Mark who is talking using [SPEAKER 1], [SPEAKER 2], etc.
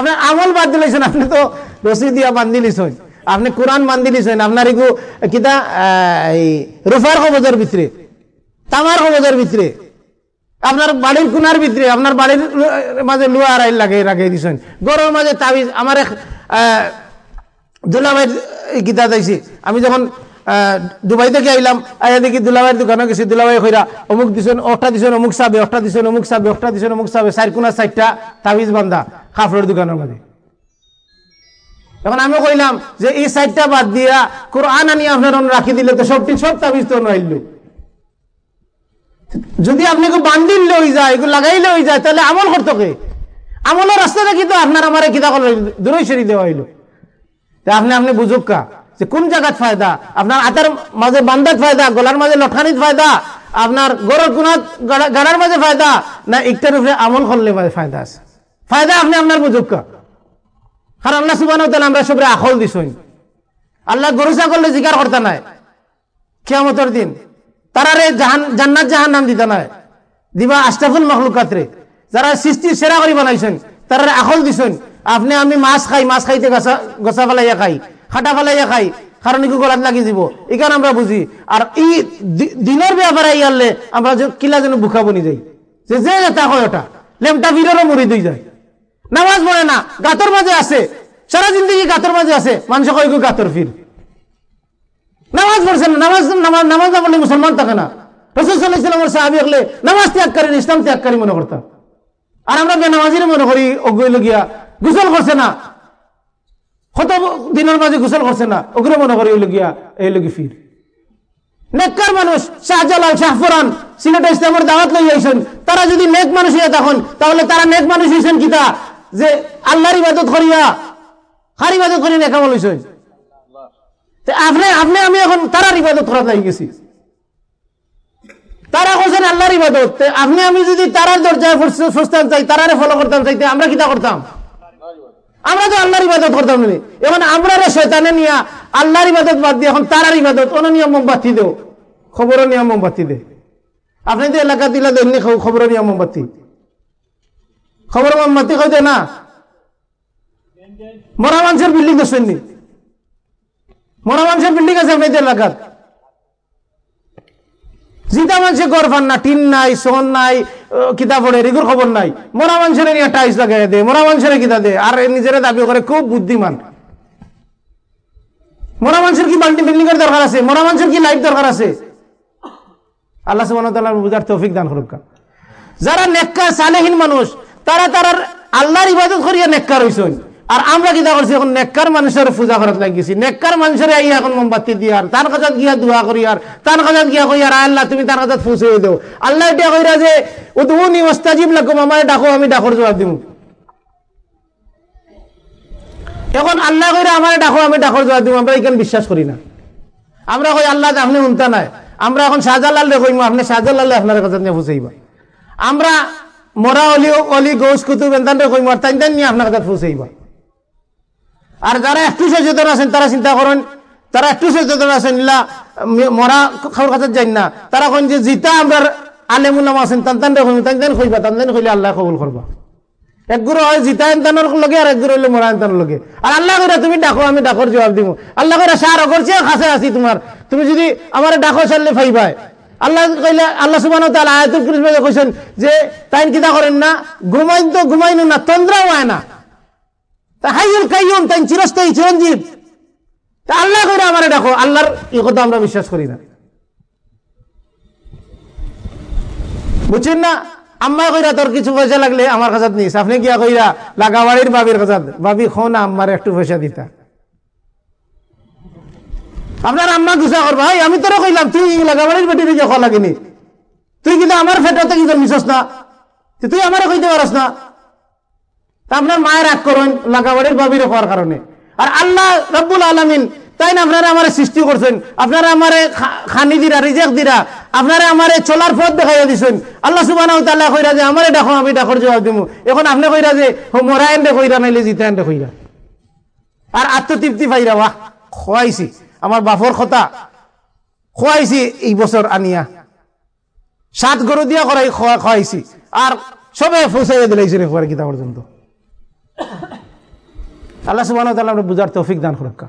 [SPEAKER 1] আপনার আমল বাদ দিলেছেন আপনি তো রসি দিয়া বান্ধি লিছেন আপনি কোরআন বান্ধি লিছেন আপনার এগু কিতা এই, রুফার কবজের ভিতরে, তামার কবজের ভিতরে। আপনার বাড়ির কোনার ভিতরে, আপনার বাড়ির মাঝে লুয়া আড়াই লাগে রাখে দিছেন। গরমের মাঝে তাবিজ, আমার এক দুলাভাইয়ের গীতা দিয়েছি আমি যখন দুবাই থেকে আইলাম আইয়া দেখি দুলাভাইয়ের দোকানে গেছি, দুলাভাই কইরা, অমুক দিছেন অটা দিছেন, অমুক সাবে অটা দিছেন, অমুক সাবে অটা দিছেন, অমুক সাবে, চার কোনা চারটা তাবিজ বান্ধা। কাপড়ের দোকানের মাঝে এখন আমি কইলাম যে এই সাইডটা বাদ দিয়া কোরআন আনি আপনার রাখি দিলে তো সবটি সব তাবিজ তো নাইল যদি আপনি বান্দিল লই যায় এগুলো লাগাইলে হয়ে যায়, তাহলে আমল করতো কে? আমলের রাস্তাটা কিন্তু আপনার আমার কিতা দূরই সেরি দেওয়া হইল। আপনি আপনি বুঝুক কা, যে কোন জায়গাত ফায়দা? আপনার হাতের মাঝে বান্দাত ফায়দা, গলার মাঝে লঠানিত ফায়দা, আপনার গরর কোনাত গাড়ার মাঝে ফায়দা, না একটার উপরে আমল করলে ফায়দা আছে? ফায়দা আপনি আপনার বুঝুক কা কারণ আল্লাহ সুবান আমরা সবরে আখল দিছই। আল্লাহ গরু ছাগলে জিকার করতে নাই। কেমতর দিন তারারে জান্নাত জাহান নাম দিতে নাই। দিবা আস্তাফুল মখলুকাতরে। যারা সৃষ্টি সেরা করে বানাইছেন তারা আখল দিছেন আপনি আমি মাছ খাই, মাছ খাইতে গছা গছা ফেলাইয়া খাই, খাটা ফেলাইয়া খাই কারণ ইকু গলাত লাগি যাব এখানে আমরা বুঝি। আর এই দিনের ব্যাপারে ইয়ারলে আমরা কিলা যেন বুকা বনি যাই যে যে যেটা হয় ওটা। লেমটা বীরেরও মরি দুই যায়। নামাজ পড়ে না, গাতর মাঝে আছে। সারা জিন্দগি গাতর মাঝে আছে, মানুষ কয় গাতর ফির নামাজ পড়ছে না, নামাজ নামাজ না পড়লে মুসলমান থাকে না। সাহাবি হলে নামাজ ইসলাম মনে করতাম। আর আমরা বেনামাজির মনে করি করছে না। কত দিনের মাঝে করছে না ওগুলো মনে করি ওইল গিয়া, এই লোক ফির নেককার মানুষ, শাহজালাল, শাহফরান, সিলেট ইসলামের দাওয়াত লই তারা যদি নেক মানুষ হইয়া তখন তাহলে তারা নেক মানুষ হইছেন কিতা যে আল্লাহর ইবাদত করিয়া হার ইবাদত করি নেকামল হইছেন আপনি আপনি, আমি এখন তারার ইবাদত করা যাই গেছি। তারা করছেন আল্লাহর ইবাদত। আপনি, আমি যদি তারার দরজায় ফুসতাম চাই, তারারে ফলো করতাম চাইতে আমরা কিতা করতাম? আমরা তো আল্লাহর ইবাদত করতাম না এখন আমরা শৈতানে নিয়ে আল্লাহর ইবাদত বাদ দিয়ে এখন তারার ইবাদত, অন্য নিয়ম মোমবাতি দেও। খবরের নিয়ম মোমবাতি দে। আপনি তো এলাকা দিলা দেখলি খবরের নিয়ম মোমবাতি খবর মোমবাতি খাই না। মরা মানুষের বিল্ডিং দেখছেন নি? মরা মানুষের বিল্ডিং আছে আপনাদের এলাকার। জিতা মানুষের গড় ফান না, টিন নাই সোন নাই কিতাবড়ের এগুলো খবর নাই। মরা মানুষের নিয়ে টাইস লাগাই দে মরা মানুষের কিতা দে আর নিজের দাবি করে, খুব বুদ্ধিমান। মরা মানুষের কি বাল্টি বিল্ডিং এর দরকার আছে? মরা মানুষের কি লাইফ দরকার আছে? আল্লাহ সুবাহ বুঝার তৌফিক দান করুক। যারা নেককার, সালেহীন মানুষ তারা তারার আল্লাহর ইবাদত করিয়া নেককার হইছেন। আর আমরা কিতা করছি? এখন নেককার মানুষের পূজা করার লাগিয়েছি নেককার মানুষের আই এখন মোমবাতি দিয়ে আর, তার কাছে গিয়া দোয়া করি আর, তার কাছে গিয়া কই আর, আল্লাহ তুমি তার কাছে ফুসে দেও। আল্লাহ এটা কইরা যে উদুনি ওস্তাজিব লাকুম, আমার ডাকো, আমি ডাকর জবাব দিব এখন আল্লাহ কইরা, আমার ডাকো, আমি ডাকর জবাব দিব আমরা এখানে বিশ্বাস করি না। আমরা কই, আল্লাহ আপনি উনতা নাই। আমরা এখন শাহজালাল রে কইমু, আপনি শাহজালাল আপনার কাছে নিয়ে ফুসাইবা আমরা মরা অলি অলি গৌস কুতুব এন্তান রে কইমু, আর তাই নিয়ে আপনার কাছে ফুসাইবা আর যারা একটু সচেতন আছেন, তারা চিন্তা করেন তারা একটু সচেতন আছেন মরা খাওয়ার কাছে যাই না, তারা কন যে জিতা আমরা আলেমুলাম আছেন তান তান তান তান কইবা তান তান কইলে আল্লাহ কবুল করবা। একগুলো হয় জিতা এনতানোর লগে, আর একগুলো হইলে মরা এনতানোর লগে। আর আল্লাহ করে তুমি ডাকো, আমি ডাকর জবাব দিব আল্লাহ করে সার করছে কাছে আছি তোমার। তুমি যদি আমার ডাকো চাললে ফাইবাই আল্লাহ কইলে, আল্লাহ যে তাই কিতা করেন না? ঘুমাইন তো ঘুমাইন না, তন্দ্রাও হয় না। চিরঞ্জীব। তা আল্লাহ আমার কথা আমরা বিশ্বাস করি বুঝছেন না? আম্মা কইরা, তোর কিছু লাগলে আমার কাছে আপনি গিয়া কইরা লাগাবাড়ির বাবির কাছে বাবি, খো না, আম্মার একটু পয়সা দিতা। আপনার আম্মা গুসা করবা ভাই, আমি তোরা কইলাম, তুই লাগাবাড়ির বেটি দিকে খোয়া লাগেনি। তুই কিন্তু আমার ফেটাতে কি মিশস না? তুই আমার কইতে পারস না? আপনার মায়ের রাগ করেন লাগাবাড়ির বাবির হওয়ার কারণে আর আল্লাহ রব্বুল আলমিন তাই না আপনারা আমার সৃষ্টি করছেন আপনারা আমার খানি দিরা রিজেক দিরা আপনারা আমার চলার পথ দেখাইয়া দিছেন। আল্লাহ সুবাহ কইরা যে আমার ডাকো আমি ডাকর জবাব দিব এখন আপনি কইরা যে মরা এন্ডে কইরা নাইলে জিতা এন্ডে কইরা আর আত্মতৃপ্তি পাইরা বাহ খোয়াইছি আমার বাপর কথা খোয়াইছি এই বছর আনিয়া। সাত গরু দিয়া করাই খোয়াইছি আর সবে ফুসাইয়া দিলাইছি রে কিতা পর্যন্ত আল্লাহ সুবাহ বুঝার তৌফিক দান করুক